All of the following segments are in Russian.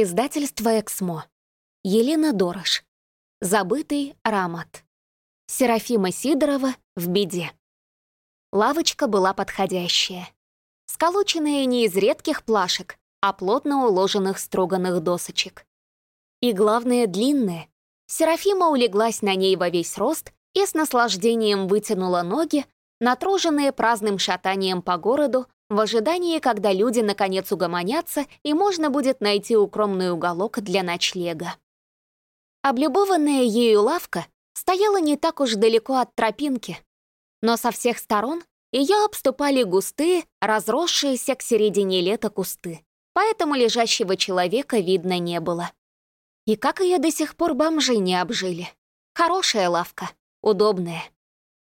Издательство «Эксмо». Елена Дорош. Забытый аромат. Серафима Сидорова в беде. Лавочка была подходящая. Сколоченная не из редких плашек, а плотно уложенных строганных досочек. И главное, длинная. Серафима улеглась на ней во весь рост и с наслаждением вытянула ноги, натруженные праздным шатанием по городу в ожидании, когда люди наконец угомонятся и можно будет найти укромный уголок для ночлега. Облюбованная ею лавка стояла не так уж далеко от тропинки, но со всех сторон ее обступали густые, разросшиеся к середине лета кусты, поэтому лежащего человека видно не было. И как ее до сих пор бомжи не обжили. Хорошая лавка, удобная.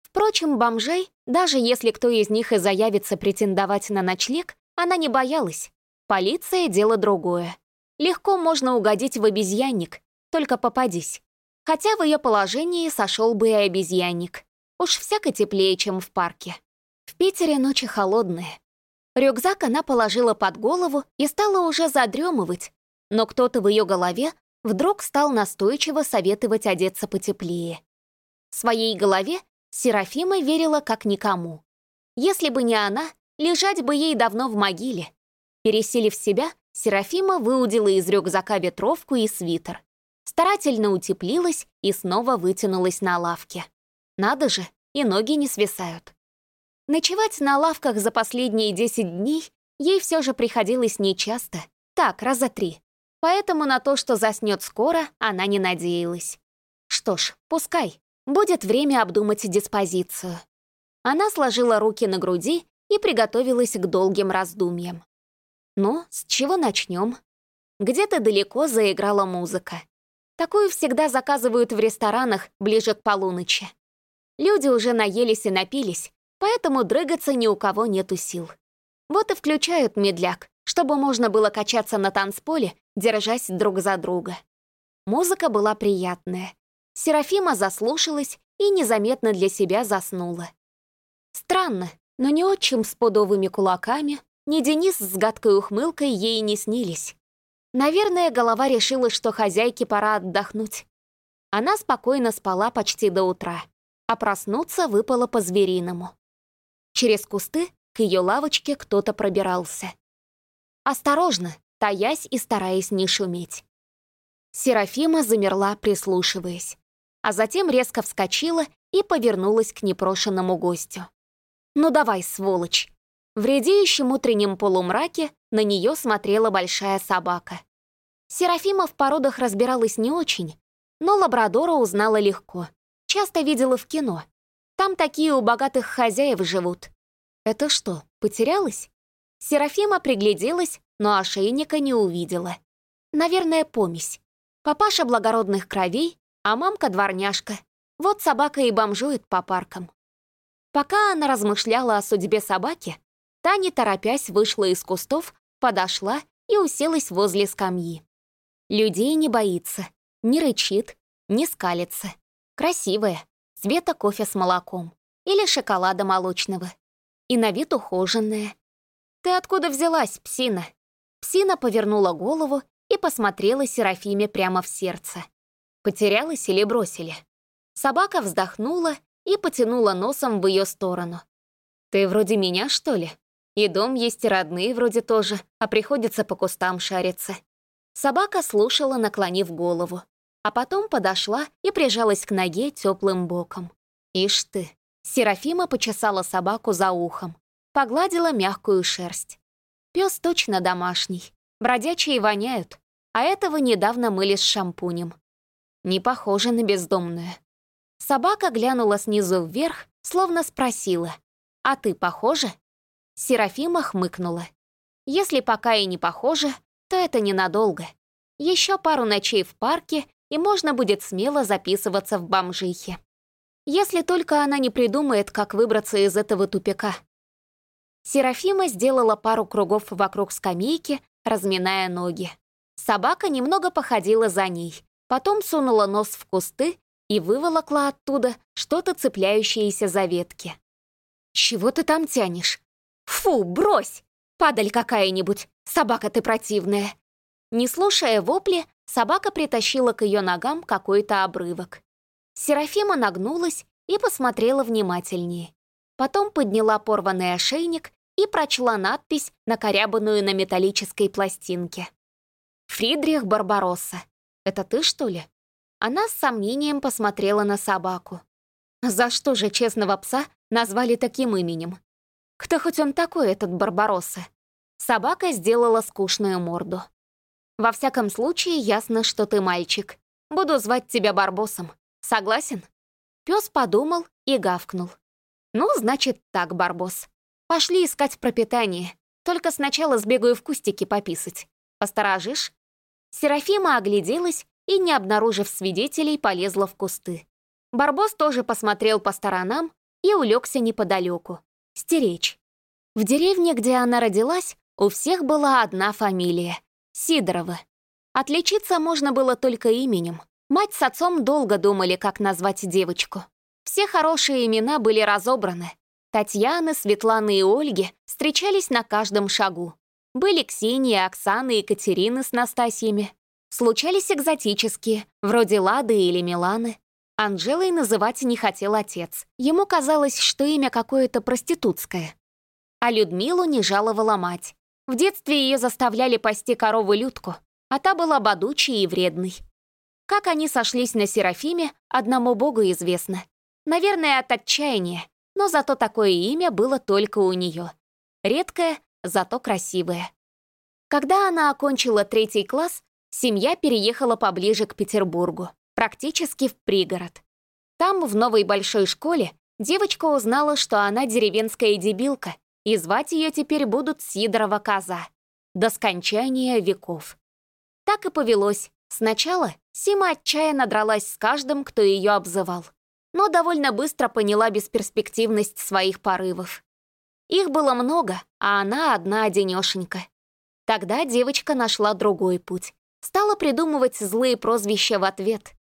Впрочем, бомжей, даже если кто из них и заявится претендовать на ночлег, она не боялась. Полиция — дело другое. Легко можно угодить в обезьянник, только попадись. Хотя в ее положении сошел бы и обезьянник. Уж всяко теплее, чем в парке. В Питере ночи холодные. Рюкзак она положила под голову и стала уже задремывать, но кто-то в ее голове вдруг стал настойчиво советовать одеться потеплее. В своей голове Серафима верила как никому. Если бы не она, лежать бы ей давно в могиле. Пересилив себя, Серафима выудила из рюкзака ветровку и свитер. Старательно утеплилась и снова вытянулась на лавке. Надо же, и ноги не свисают. Ночевать на лавках за последние 10 дней ей все же приходилось нечасто, так, раза три. Поэтому на то, что заснет скоро, она не надеялась. Что ж, пускай. Будет время обдумать диспозицию. Она сложила руки на груди и приготовилась к долгим раздумьям. Ну, с чего начнем? Где-то далеко заиграла музыка. Такую всегда заказывают в ресторанах ближе к полуночи. Люди уже наелись и напились, поэтому дрыгаться ни у кого нету сил. Вот и включают медляк, чтобы можно было качаться на танцполе, держась друг за друга. Музыка была приятная, Серафима заслушалась и незаметно для себя заснула. Странно, но ни отчим с подовыми кулаками, ни Денис с гадкой ухмылкой ей не снились. Наверное, голова решила, что хозяйке пора отдохнуть. Она спокойно спала почти до утра, а проснуться выпало по-звериному. Через кусты к ее лавочке кто-то пробирался. Осторожно, таясь и стараясь не шуметь. Серафима замерла, прислушиваясь а затем резко вскочила и повернулась к непрошенному гостю. «Ну давай, сволочь!» В редеющем утреннем полумраке на нее смотрела большая собака. Серафима в породах разбиралась не очень, но лабрадора узнала легко. Часто видела в кино. Там такие у богатых хозяев живут. Это что, потерялась? Серафима пригляделась, но ошейника не увидела. Наверное, помесь. Папаша благородных кровей, а мамка дворняжка. Вот собака и бомжует по паркам. Пока она размышляла о судьбе собаки, та, не торопясь, вышла из кустов, подошла и уселась возле скамьи. Людей не боится, не рычит, не скалится. Красивая, цвета кофе с молоком или шоколада молочного. И на вид ухоженная. «Ты откуда взялась, псина?» Псина повернула голову и посмотрела Серафиме прямо в сердце. Потерялась или бросили? Собака вздохнула и потянула носом в ее сторону. «Ты вроде меня, что ли? И дом есть, и родные вроде тоже, а приходится по кустам шариться». Собака слушала, наклонив голову, а потом подошла и прижалась к ноге теплым боком. «Ишь ты!» Серафима почесала собаку за ухом, погладила мягкую шерсть. Пес точно домашний, бродячие воняют, а этого недавно мыли с шампунем. Не похоже на бездомную. Собака глянула снизу вверх, словно спросила, «А ты похожа?» Серафима хмыкнула. «Если пока и не похоже, то это ненадолго. Еще пару ночей в парке, и можно будет смело записываться в бомжихе. Если только она не придумает, как выбраться из этого тупика». Серафима сделала пару кругов вокруг скамейки, разминая ноги. Собака немного походила за ней, Потом сунула нос в кусты и выволокла оттуда что-то цепляющееся за ветки. «Чего ты там тянешь?» «Фу, брось! Падаль какая-нибудь! Собака ты противная!» Не слушая вопли, собака притащила к ее ногам какой-то обрывок. Серафима нагнулась и посмотрела внимательнее. Потом подняла порванный ошейник и прочла надпись, накорябанную на металлической пластинке. «Фридрих Барбаросса. Это ты, что ли?» Она с сомнением посмотрела на собаку. За что же честного пса назвали таким именем? Кто хоть он такой, этот Барбаросса? Собака сделала скучную морду. Во всяком случае, ясно, что ты мальчик. Буду звать тебя Барбосом. Согласен?» Пес подумал и гавкнул. «Ну, значит так, Барбос. Пошли искать пропитание. Только сначала сбегаю в кустики пописать. Посторожишь?» Серафима огляделась и, не обнаружив свидетелей, полезла в кусты. Барбос тоже посмотрел по сторонам и улегся неподалеку. Стеречь. В деревне, где она родилась, у всех была одна фамилия Сидорова. Отличиться можно было только именем. Мать с отцом долго думали, как назвать девочку. Все хорошие имена были разобраны. Татьяны, Светланы и Ольги встречались на каждом шагу. Были Ксения, Оксана и Екатерины с Настасьями. Случались экзотические, вроде Лады или Миланы. Анжелой называть не хотел отец. Ему казалось, что имя какое-то проститутское. А Людмилу не жаловала мать. В детстве ее заставляли пасти корову Людку, а та была бодучей и вредной. Как они сошлись на Серафиме, одному богу известно. Наверное, от отчаяния, но зато такое имя было только у нее. Редкое, зато красивое. Когда она окончила третий класс, семья переехала поближе к Петербургу, практически в пригород. Там, в новой большой школе, девочка узнала, что она деревенская дебилка, и звать ее теперь будут Сидорова коза. До скончания веков. Так и повелось. Сначала Сима отчаянно дралась с каждым, кто ее обзывал. Но довольно быстро поняла бесперспективность своих порывов. Их было много, а она одна одинешенька. Тогда девочка нашла другой путь. Стала придумывать злые прозвища в ответ.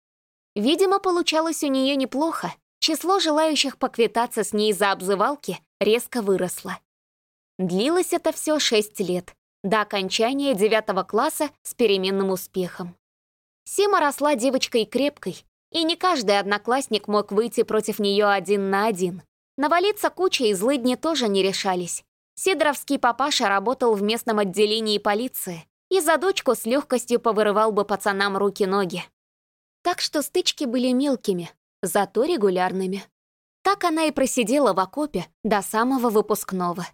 Видимо, получалось у нее неплохо. Число желающих поквитаться с ней за обзывалки резко выросло. Длилось это все шесть лет, до окончания девятого класса с переменным успехом. Сима росла девочкой крепкой, и не каждый одноклассник мог выйти против нее один на один. Навалиться кучей злыдни тоже не решались. Сидоровский папаша работал в местном отделении полиции и за дочку с легкостью повырывал бы пацанам руки-ноги. Так что стычки были мелкими, зато регулярными. Так она и просидела в окопе до самого выпускного.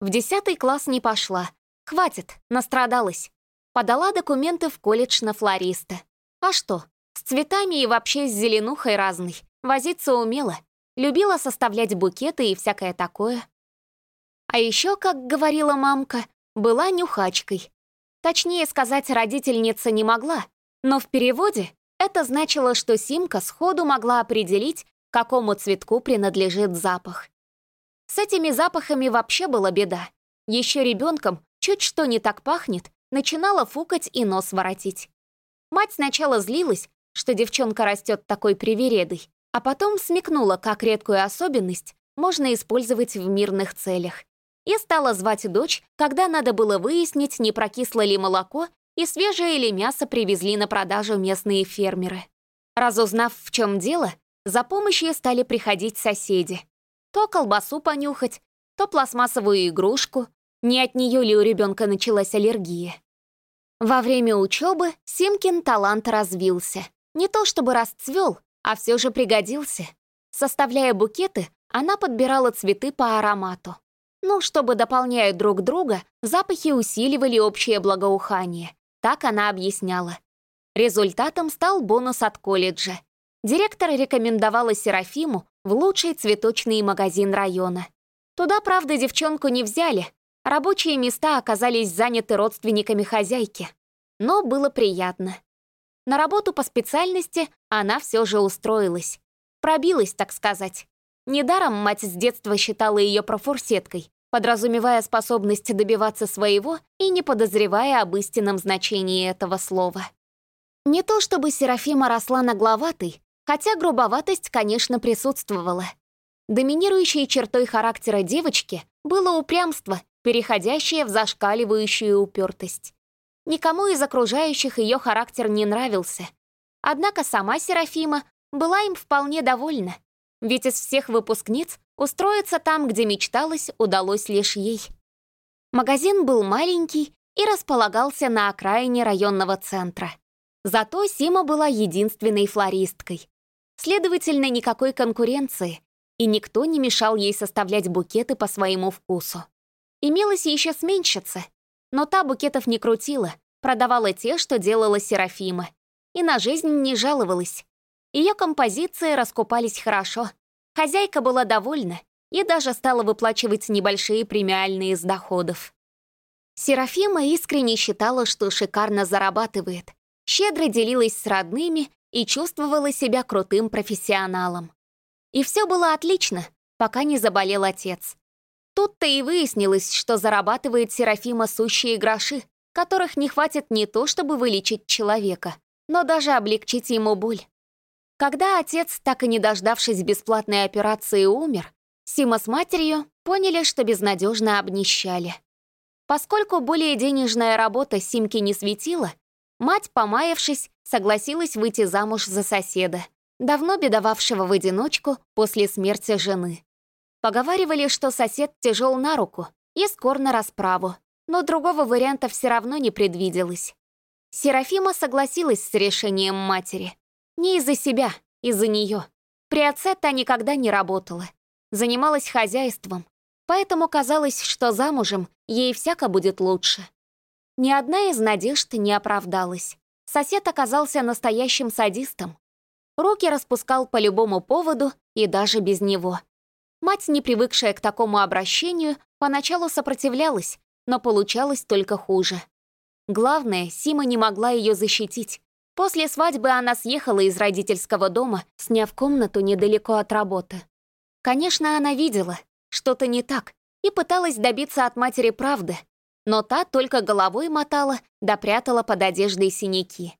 В десятый класс не пошла. Хватит, настрадалась. Подала документы в колледж на флориста. А что, с цветами и вообще с зеленухой разной. Возиться умела. Любила составлять букеты и всякое такое. А еще, как говорила мамка, была нюхачкой. Точнее сказать, родительница не могла, но в переводе это значило, что Симка сходу могла определить, какому цветку принадлежит запах. С этими запахами вообще была беда. Еще ребенком чуть что не так пахнет, начинала фукать и нос воротить. Мать сначала злилась, что девчонка растет такой привередой, а потом смекнула, как редкую особенность можно использовать в мирных целях. И стала звать дочь, когда надо было выяснить, не прокисло ли молоко и свежее ли мясо привезли на продажу местные фермеры. Разузнав, в чем дело, за помощью стали приходить соседи. То колбасу понюхать, то пластмассовую игрушку. Не от нее ли у ребенка началась аллергия? Во время учебы Симкин талант развился. Не то чтобы расцвел, а все же пригодился. Составляя букеты, она подбирала цветы по аромату. Ну, чтобы, дополняя друг друга, запахи усиливали общее благоухание. Так она объясняла. Результатом стал бонус от колледжа. Директор рекомендовала Серафиму в лучший цветочный магазин района. Туда, правда, девчонку не взяли. Рабочие места оказались заняты родственниками хозяйки. Но было приятно. На работу по специальности она все же устроилась. Пробилась, так сказать. Недаром мать с детства считала ее профурсеткой, подразумевая способность добиваться своего и не подозревая об истинном значении этого слова. Не то чтобы Серафима росла нагловатой, Хотя грубоватость, конечно, присутствовала. Доминирующей чертой характера девочки было упрямство, переходящее в зашкаливающую упертость. Никому из окружающих ее характер не нравился. Однако сама Серафима была им вполне довольна, ведь из всех выпускниц устроиться там, где мечталось, удалось лишь ей. Магазин был маленький и располагался на окраине районного центра. Зато Сима была единственной флористкой. Следовательно, никакой конкуренции, и никто не мешал ей составлять букеты по своему вкусу. Имелась еще сменщица, но та букетов не крутила, продавала те, что делала Серафима, и на жизнь не жаловалась. Ее композиции раскупались хорошо. Хозяйка была довольна и даже стала выплачивать небольшие премиальные из доходов. Серафима искренне считала, что шикарно зарабатывает, щедро делилась с родными и чувствовала себя крутым профессионалом. И все было отлично, пока не заболел отец. Тут-то и выяснилось, что зарабатывает Серафима сущие гроши, которых не хватит не то, чтобы вылечить человека, но даже облегчить ему боль. Когда отец, так и не дождавшись бесплатной операции, умер, Сима с матерью поняли, что безнадежно обнищали. Поскольку более денежная работа Симке не светила, мать, помаявшись, согласилась выйти замуж за соседа, давно бедовавшего в одиночку после смерти жены. Поговаривали, что сосед тяжел на руку и скор на расправу, но другого варианта все равно не предвиделось. Серафима согласилась с решением матери. Не из-за себя, из-за нее. При отце та никогда не работала. Занималась хозяйством, поэтому казалось, что замужем ей всяко будет лучше. Ни одна из надежд не оправдалась. Сосед оказался настоящим садистом. Руки распускал по любому поводу и даже без него. Мать, не привыкшая к такому обращению, поначалу сопротивлялась, но получалось только хуже. Главное, Сима не могла ее защитить. После свадьбы она съехала из родительского дома, сняв комнату недалеко от работы. Конечно, она видела, что-то не так, и пыталась добиться от матери правды, но та только головой мотала, допрятала под одеждой синяки.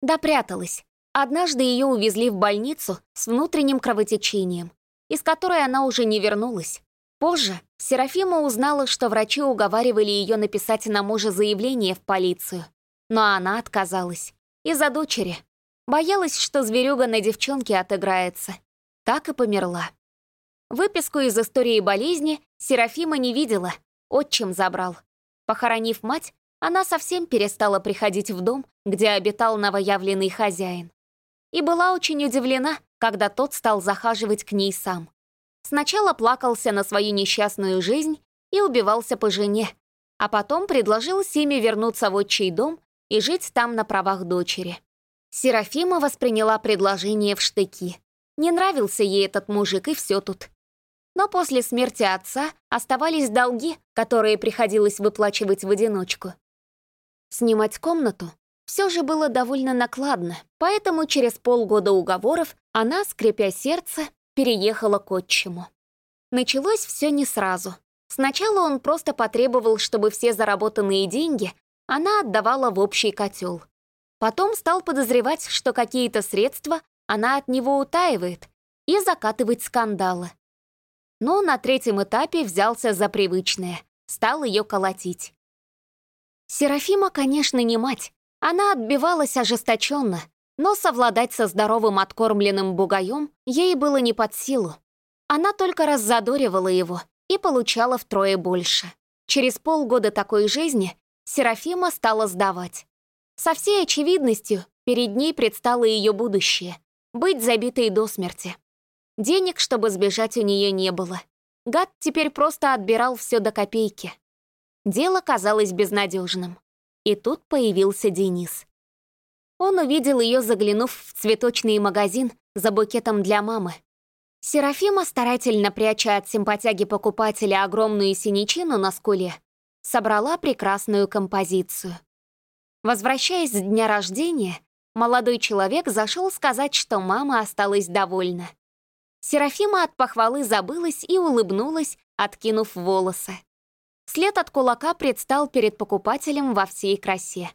Допряталась. Однажды ее увезли в больницу с внутренним кровотечением, из которой она уже не вернулась. Позже Серафима узнала, что врачи уговаривали ее написать на мужа заявление в полицию, но она отказалась. Из-за дочери. Боялась, что зверюга на девчонке отыграется. Так и померла. Выписку из истории болезни Серафима не видела, отчим забрал. Похоронив мать, она совсем перестала приходить в дом, где обитал новоявленный хозяин. И была очень удивлена, когда тот стал захаживать к ней сам. Сначала плакался на свою несчастную жизнь и убивался по жене, а потом предложил Симе вернуться в отчий дом и жить там на правах дочери. Серафима восприняла предложение в штыки. Не нравился ей этот мужик, и все тут. Но после смерти отца оставались долги, которые приходилось выплачивать в одиночку. Снимать комнату все же было довольно накладно, поэтому через полгода уговоров она, скрипя сердце, переехала к отчиму. Началось все не сразу. Сначала он просто потребовал, чтобы все заработанные деньги она отдавала в общий котел. Потом стал подозревать, что какие-то средства она от него утаивает и закатывать скандалы но на третьем этапе взялся за привычное, стал ее колотить. Серафима, конечно, не мать. Она отбивалась ожесточенно, но совладать со здоровым откормленным бугаем ей было не под силу. Она только раззадоривала его и получала втрое больше. Через полгода такой жизни Серафима стала сдавать. Со всей очевидностью перед ней предстало ее будущее — быть забитой до смерти. Денег, чтобы сбежать, у нее не было. Гад теперь просто отбирал все до копейки. Дело казалось безнадежным. И тут появился Денис. Он увидел ее, заглянув в цветочный магазин за букетом для мамы. Серафима, старательно пряча от симпатяги покупателя огромную синячину на скуле, собрала прекрасную композицию. Возвращаясь с дня рождения, молодой человек зашел сказать, что мама осталась довольна. Серафима от похвалы забылась и улыбнулась, откинув волосы. След от кулака предстал перед покупателем во всей красе.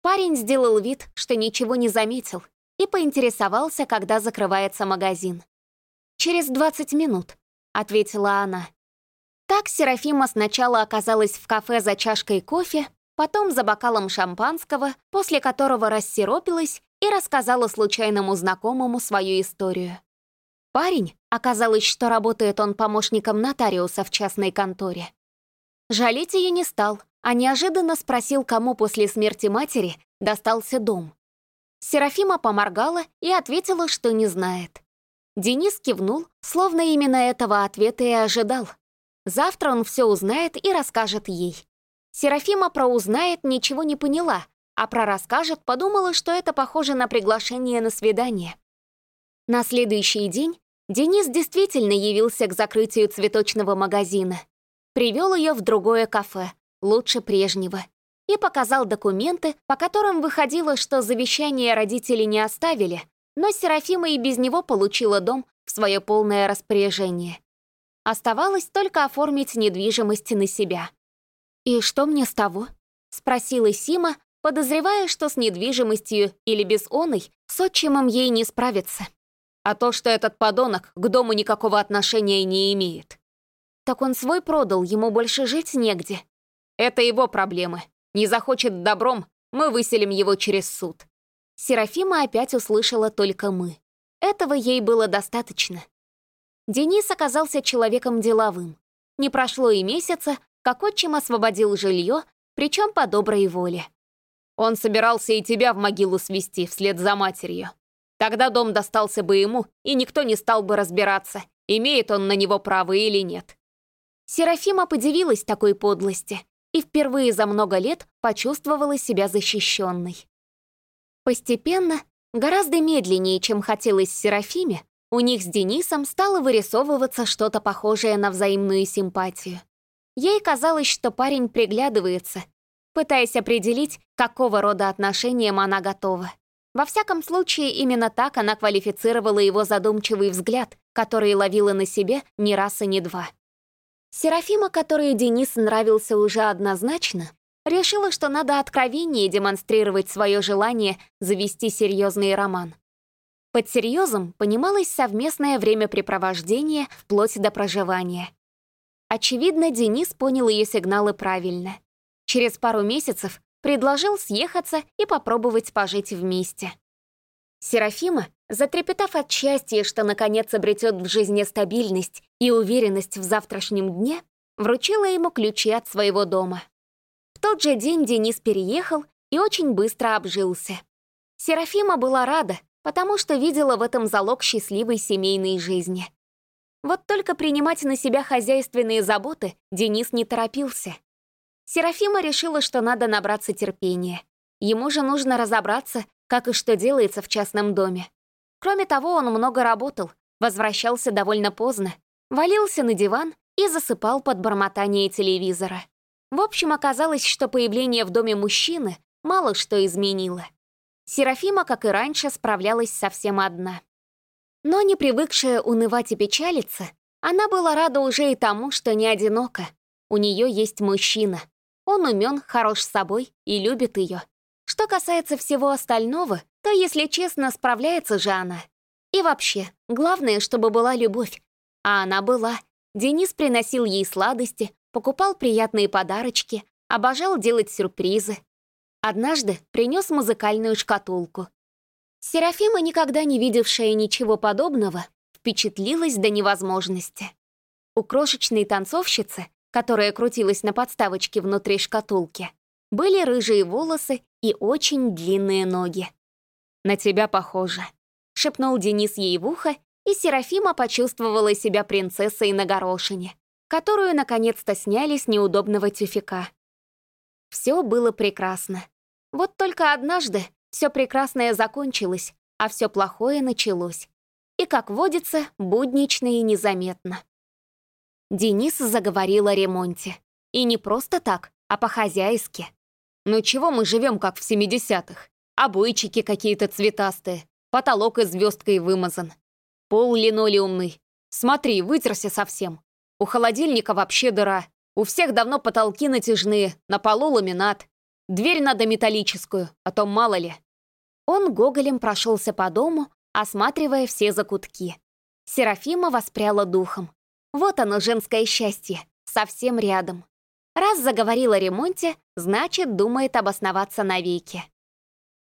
Парень сделал вид, что ничего не заметил, и поинтересовался, когда закрывается магазин. «Через 20 минут», — ответила она. Так Серафима сначала оказалась в кафе за чашкой кофе, потом за бокалом шампанского, после которого рассеропилась и рассказала случайному знакомому свою историю. Парень, оказалось, что работает он помощником нотариуса в частной конторе. Жалеть ее не стал, а неожиданно спросил, кому после смерти матери достался дом. Серафима поморгала и ответила, что не знает. Денис кивнул, словно именно этого ответа и ожидал. Завтра он все узнает и расскажет ей. Серафима про узнает ничего не поняла, а про расскажет подумала, что это похоже на приглашение на свидание. На следующий день Денис действительно явился к закрытию цветочного магазина. Привел ее в другое кафе, лучше прежнего, и показал документы, по которым выходило, что завещание родители не оставили, но Серафима и без него получила дом в свое полное распоряжение. Оставалось только оформить недвижимость на себя. «И что мне с того?» — спросила Сима, подозревая, что с недвижимостью или без оной с отчимом ей не справиться. А то, что этот подонок к дому никакого отношения не имеет. Так он свой продал, ему больше жить негде. Это его проблемы. Не захочет добром, мы выселим его через суд. Серафима опять услышала только «мы». Этого ей было достаточно. Денис оказался человеком деловым. Не прошло и месяца, как отчим освободил жилье, причем по доброй воле. Он собирался и тебя в могилу свести вслед за матерью. Тогда дом достался бы ему, и никто не стал бы разбираться, имеет он на него право или нет. Серафима подивилась такой подлости и впервые за много лет почувствовала себя защищенной. Постепенно, гораздо медленнее, чем хотелось Серафиме, у них с Денисом стало вырисовываться что-то похожее на взаимную симпатию. Ей казалось, что парень приглядывается, пытаясь определить, какого рода отношениям она готова. Во всяком случае, именно так она квалифицировала его задумчивый взгляд, который ловила на себе не раз и не два. Серафима, которой Денис нравился уже однозначно, решила, что надо откровеннее демонстрировать свое желание завести серьезный роман. Под серьезом понималось совместное времяпрепровождение вплоть до проживания. Очевидно, Денис понял ее сигналы правильно. Через пару месяцев предложил съехаться и попробовать пожить вместе. Серафима, затрепетав от счастья, что наконец обретет в жизни стабильность и уверенность в завтрашнем дне, вручила ему ключи от своего дома тот же день Денис переехал и очень быстро обжился. Серафима была рада, потому что видела в этом залог счастливой семейной жизни. Вот только принимать на себя хозяйственные заботы Денис не торопился. Серафима решила, что надо набраться терпения. Ему же нужно разобраться, как и что делается в частном доме. Кроме того, он много работал, возвращался довольно поздно, валился на диван и засыпал под бормотание телевизора. В общем, оказалось, что появление в доме мужчины мало что изменило. Серафима, как и раньше, справлялась совсем одна. Но не привыкшая унывать и печалиться, она была рада уже и тому, что не одинока. У нее есть мужчина. Он умен, хорош с собой и любит ее. Что касается всего остального, то, если честно, справляется же она. И вообще, главное, чтобы была любовь. А она была. Денис приносил ей сладости, покупал приятные подарочки, обожал делать сюрпризы. Однажды принес музыкальную шкатулку. Серафима, никогда не видевшая ничего подобного, впечатлилась до невозможности. У крошечной танцовщицы, которая крутилась на подставочке внутри шкатулки, были рыжие волосы и очень длинные ноги. «На тебя похоже», — шепнул Денис ей в ухо, и Серафима почувствовала себя принцессой на горошине которую наконец-то сняли с неудобного тюфика. Все было прекрасно. Вот только однажды все прекрасное закончилось, а все плохое началось. И, как водится, буднично и незаметно. Денис заговорил о ремонте. И не просто так, а по-хозяйски. «Ну чего мы живем, как в 70-х? Обойчики какие-то цветастые, потолок и звездкой вымазан. Пол линолеумный. Смотри, вытерся совсем. У холодильника вообще дыра. У всех давно потолки натяжные, на полу ламинат. Дверь надо металлическую, а то мало ли. Он гоголем прошелся по дому, осматривая все закутки. Серафима воспряла духом. Вот оно, женское счастье, совсем рядом. Раз заговорила о ремонте, значит, думает обосноваться навеки.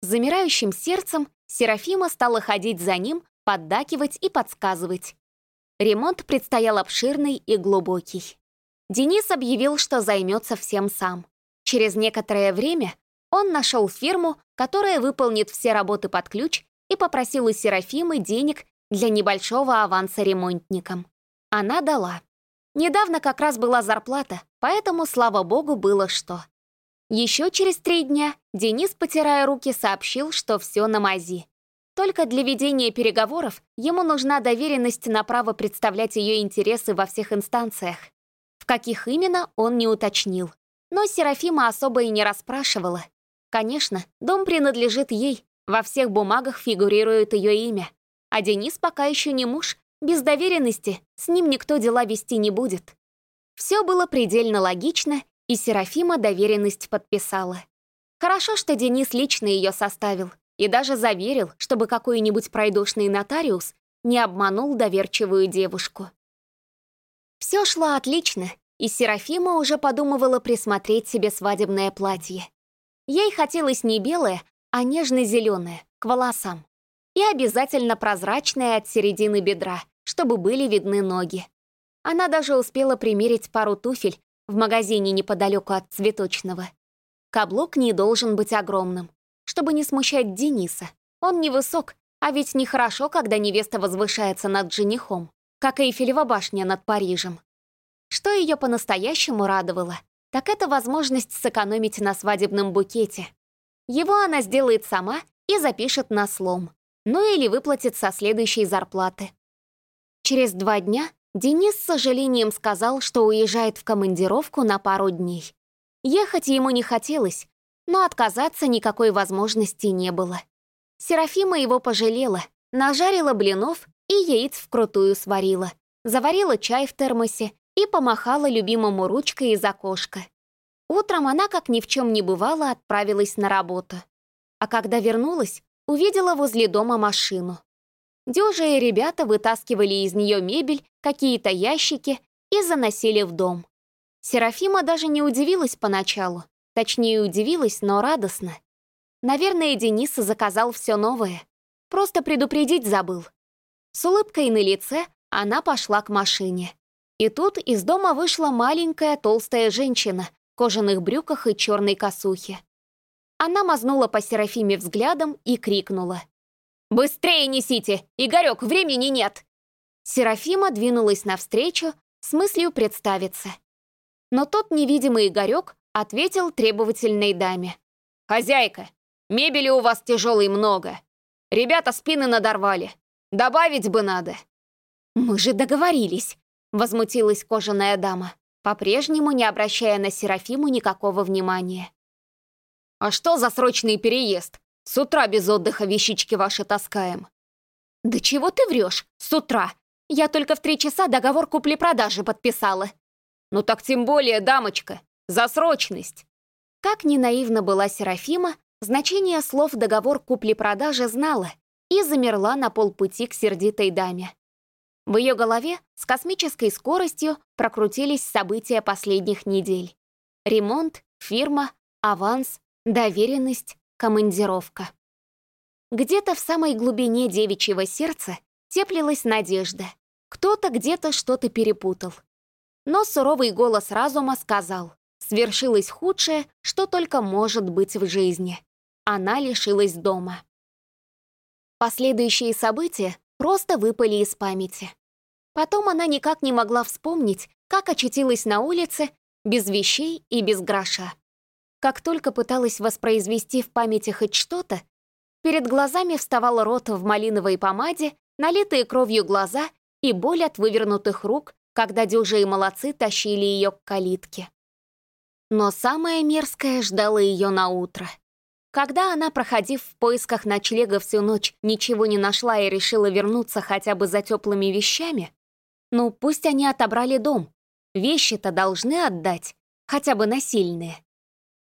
Замирающим сердцем Серафима стала ходить за ним, поддакивать и подсказывать. Ремонт предстоял обширный и глубокий. Денис объявил, что займется всем сам. Через некоторое время он нашел фирму, которая выполнит все работы под ключ и попросил у Серафимы денег для небольшого аванса ремонтникам. Она дала. Недавно как раз была зарплата, поэтому, слава богу, было что. Еще через три дня Денис, потирая руки, сообщил, что все на мази. Только для ведения переговоров ему нужна доверенность на право представлять ее интересы во всех инстанциях. В каких именно, он не уточнил. Но Серафима особо и не расспрашивала. Конечно, дом принадлежит ей, во всех бумагах фигурирует ее имя. А Денис пока еще не муж, без доверенности с ним никто дела вести не будет. Все было предельно логично, и Серафима доверенность подписала. Хорошо, что Денис лично ее составил и даже заверил, чтобы какой-нибудь пройдушный нотариус не обманул доверчивую девушку. Все шло отлично, и Серафима уже подумывала присмотреть себе свадебное платье. Ей хотелось не белое, а нежно-зеленое, к волосам и обязательно прозрачная от середины бедра, чтобы были видны ноги. Она даже успела примерить пару туфель в магазине неподалеку от цветочного. Каблук не должен быть огромным, чтобы не смущать Дениса. Он невысок, а ведь нехорошо, когда невеста возвышается над женихом, как Эйфелева башня над Парижем. Что ее по-настоящему радовало, так это возможность сэкономить на свадебном букете. Его она сделает сама и запишет на слом ну или выплатит со следующей зарплаты. Через два дня Денис с сожалением сказал, что уезжает в командировку на пару дней. Ехать ему не хотелось, но отказаться никакой возможности не было. Серафима его пожалела, нажарила блинов и яиц вкрутую сварила, заварила чай в термосе и помахала любимому ручкой из окошка. Утром она, как ни в чем не бывало, отправилась на работу. А когда вернулась, увидела возле дома машину. Дюжие ребята вытаскивали из нее мебель, какие-то ящики и заносили в дом. Серафима даже не удивилась поначалу. Точнее, удивилась, но радостно. Наверное, Денис заказал все новое. Просто предупредить забыл. С улыбкой на лице она пошла к машине. И тут из дома вышла маленькая толстая женщина в кожаных брюках и черной косухе. Она мазнула по Серафиме взглядом и крикнула. «Быстрее несите! Игорек, времени нет!» Серафима двинулась навстречу с мыслью представиться. Но тот невидимый Игорек ответил требовательной даме. «Хозяйка, мебели у вас тяжелой много. Ребята спины надорвали. Добавить бы надо». «Мы же договорились», — возмутилась кожаная дама, по-прежнему не обращая на Серафиму никакого внимания. «А что за срочный переезд? С утра без отдыха вещички ваши таскаем». «Да чего ты врешь? С утра? Я только в три часа договор купли-продажи подписала». «Ну так тем более, дамочка, за срочность». Как ни наивна была Серафима, значение слов «договор купли-продажи» знала и замерла на полпути к сердитой даме. В ее голове с космической скоростью прокрутились события последних недель. Ремонт, фирма, аванс, доверенность, командировка. Где-то в самой глубине девичьего сердца теплилась надежда. Кто-то где-то что-то перепутал. Но суровый голос разума сказал, свершилось худшее, что только может быть в жизни. Она лишилась дома. Последующие события просто выпали из памяти. Потом она никак не могла вспомнить, как очутилась на улице без вещей и без гроша. Как только пыталась воспроизвести в памяти хоть что-то, перед глазами вставал рот в малиновой помаде, налитые кровью глаза и боль от вывернутых рук, когда дюжи и молодцы тащили ее к калитке. Но самое мерзкое ждало ее на утро. Когда она, проходив в поисках ночлега всю ночь, ничего не нашла и решила вернуться хотя бы за теплыми вещами, ну пусть они отобрали дом, вещи-то должны отдать, хотя бы насильные.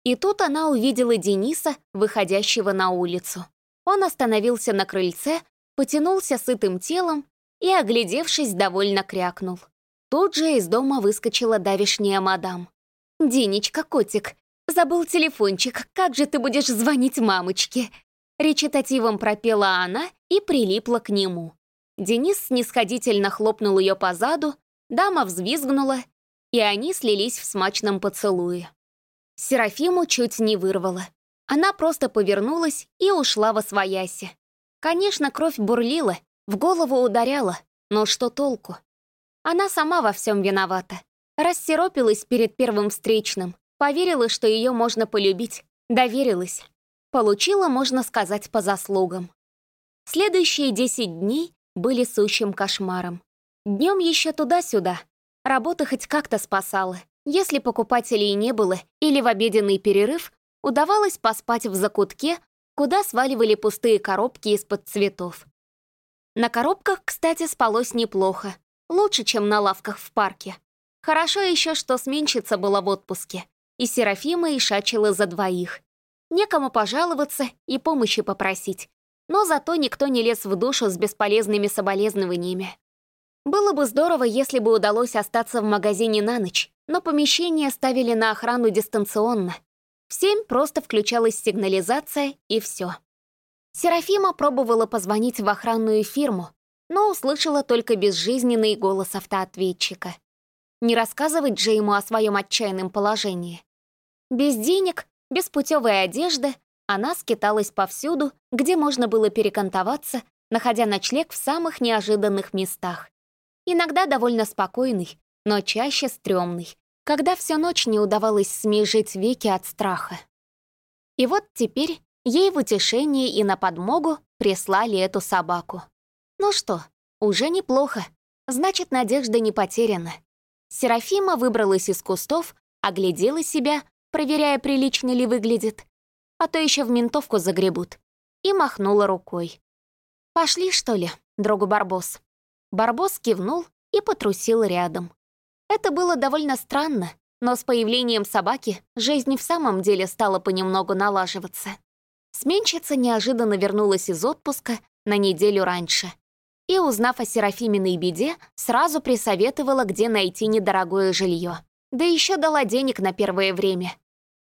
И тут она увидела Дениса, выходящего на улицу. Он остановился на крыльце, потянулся сытым телом и, оглядевшись, довольно крякнул. Тут же из дома выскочила давишняя мадам. «Денечка, котик, забыл телефончик, как же ты будешь звонить мамочке?» Речитативом пропела она и прилипла к нему. Денис снисходительно хлопнул ее по заду, дама взвизгнула, и они слились в смачном поцелуе. Серафиму чуть не вырвало. Она просто повернулась и ушла во свояси. Конечно, кровь бурлила, в голову ударяла, но что толку? Она сама во всем виновата. Рассеропилась перед первым встречным, поверила, что ее можно полюбить, доверилась. Получила, можно сказать, по заслугам. Следующие 10 дней были сущим кошмаром. Днем еще туда-сюда. Работа хоть как-то спасала. Если покупателей не было или в обеденный перерыв, удавалось поспать в закутке, куда сваливали пустые коробки из-под цветов. На коробках, кстати, спалось неплохо. Лучше, чем на лавках в парке. Хорошо еще, что сменщица была в отпуске, и Серафима и шачила за двоих. Некому пожаловаться и помощи попросить, но зато никто не лез в душу с бесполезными соболезнованиями. Было бы здорово, если бы удалось остаться в магазине на ночь, но помещение ставили на охрану дистанционно. В семь просто включалась сигнализация, и все. Серафима пробовала позвонить в охранную фирму, но услышала только безжизненный голос автоответчика. Не рассказывать же ему о своем отчаянном положении. Без денег, без путевой одежды она скиталась повсюду, где можно было перекантоваться, находя ночлег в самых неожиданных местах. Иногда довольно спокойный, но чаще стрёмный, когда всю ночь не удавалось смежить веки от страха. И вот теперь ей в утешение и на подмогу прислали эту собаку. Ну что, уже неплохо. Значит, надежда не потеряна. Серафима выбралась из кустов, оглядела себя, проверяя, прилично ли выглядит, а то еще в ментовку загребут, и махнула рукой. «Пошли, что ли, другу Барбос?» Барбос кивнул и потрусил рядом. Это было довольно странно, но с появлением собаки жизнь в самом деле стала понемногу налаживаться. Сменщица неожиданно вернулась из отпуска на неделю раньше — и, узнав о Серафиминой беде, сразу присоветовала, где найти недорогое жилье. Да еще дала денег на первое время.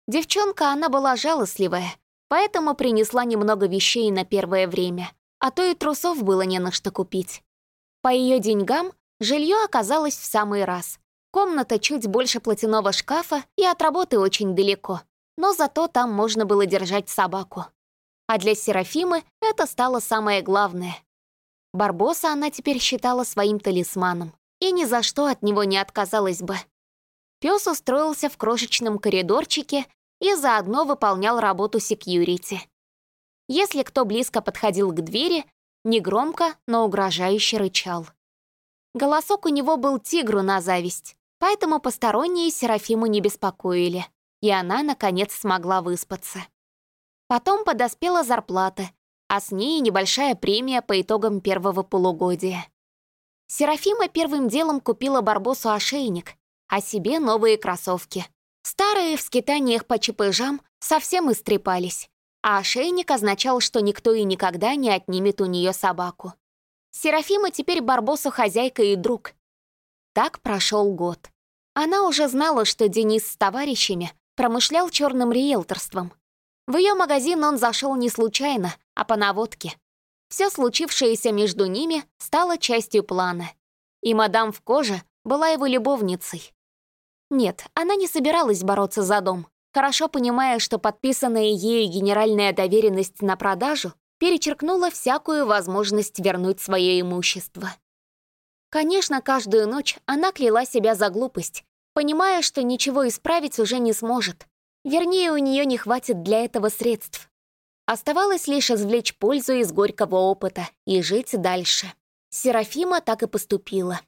Девчонка, она была жалостливая, поэтому принесла немного вещей на первое время, а то и трусов было не на что купить. По ее деньгам жилье оказалось в самый раз. Комната чуть больше платяного шкафа и от работы очень далеко, но зато там можно было держать собаку. А для Серафимы это стало самое главное — Барбоса она теперь считала своим талисманом и ни за что от него не отказалась бы. Пес устроился в крошечном коридорчике и заодно выполнял работу секьюрити. Если кто близко подходил к двери, негромко, но угрожающе рычал. Голосок у него был тигру на зависть, поэтому посторонние Серафиму не беспокоили, и она, наконец, смогла выспаться. Потом подоспела зарплата, а с ней небольшая премия по итогам первого полугодия. Серафима первым делом купила Барбосу ошейник, а себе новые кроссовки. Старые в скитаниях по чепыжам совсем истрепались, а ошейник означал, что никто и никогда не отнимет у нее собаку. Серафима теперь Барбосу хозяйка и друг. Так прошел год. Она уже знала, что Денис с товарищами промышлял черным риэлторством. В ее магазин он зашел не случайно, а по наводке. Все случившееся между ними стало частью плана. И мадам в коже была его любовницей. Нет, она не собиралась бороться за дом, хорошо понимая, что подписанная ею генеральная доверенность на продажу перечеркнула всякую возможность вернуть свое имущество. Конечно, каждую ночь она кляла себя за глупость, понимая, что ничего исправить уже не сможет. Вернее, у нее не хватит для этого средств. Оставалось лишь извлечь пользу из горького опыта и жить дальше. Серафима так и поступила.